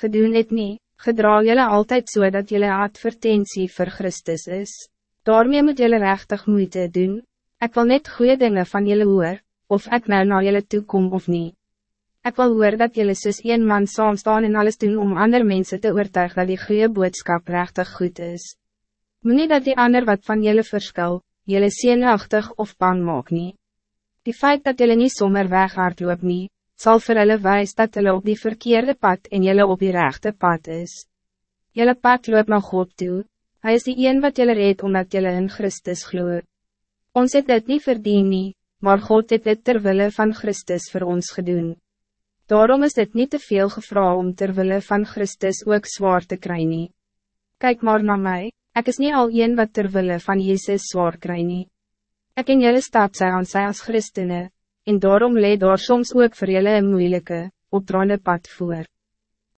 gedoen het nie, gedra jylle altyd so dat jylle advertentie voor Christus is. Daarmee moet jylle rechtig moeite doen. Ik wil net goede dingen van jylle hoor, of ik nou naar jylle toe kom of niet. Ik wil hoor dat jylle soos een man saam staan en alles doen om andere mensen te oortuig dat die goede boodschap rechtig goed is. Moet nie dat die ander wat van jylle verskil, jylle seenachtig of bang maak nie. Die feit dat jylle nie sommer weghardloop nie, zal vir hulle wijs dat hulle op die verkeerde pad en jylle op die rechte pad is. Jylle pad loop na God toe, Hij is die een wat jylle reed omdat jylle in Christus gloeit. Ons het dit niet verdien nie, maar God het dit terwille van Christus voor ons gedoen. Daarom is dit niet te veel gevra om terwille van Christus ook zwaar te krijgen. Kijk maar naar mij, ik is niet al een wat terwille van Jezus zwaar krijgen. Ik in jullie staat zij aan zij als christenen, en daarom leed daar soms ook voor jullie een moeilijke, opdraande pad voor.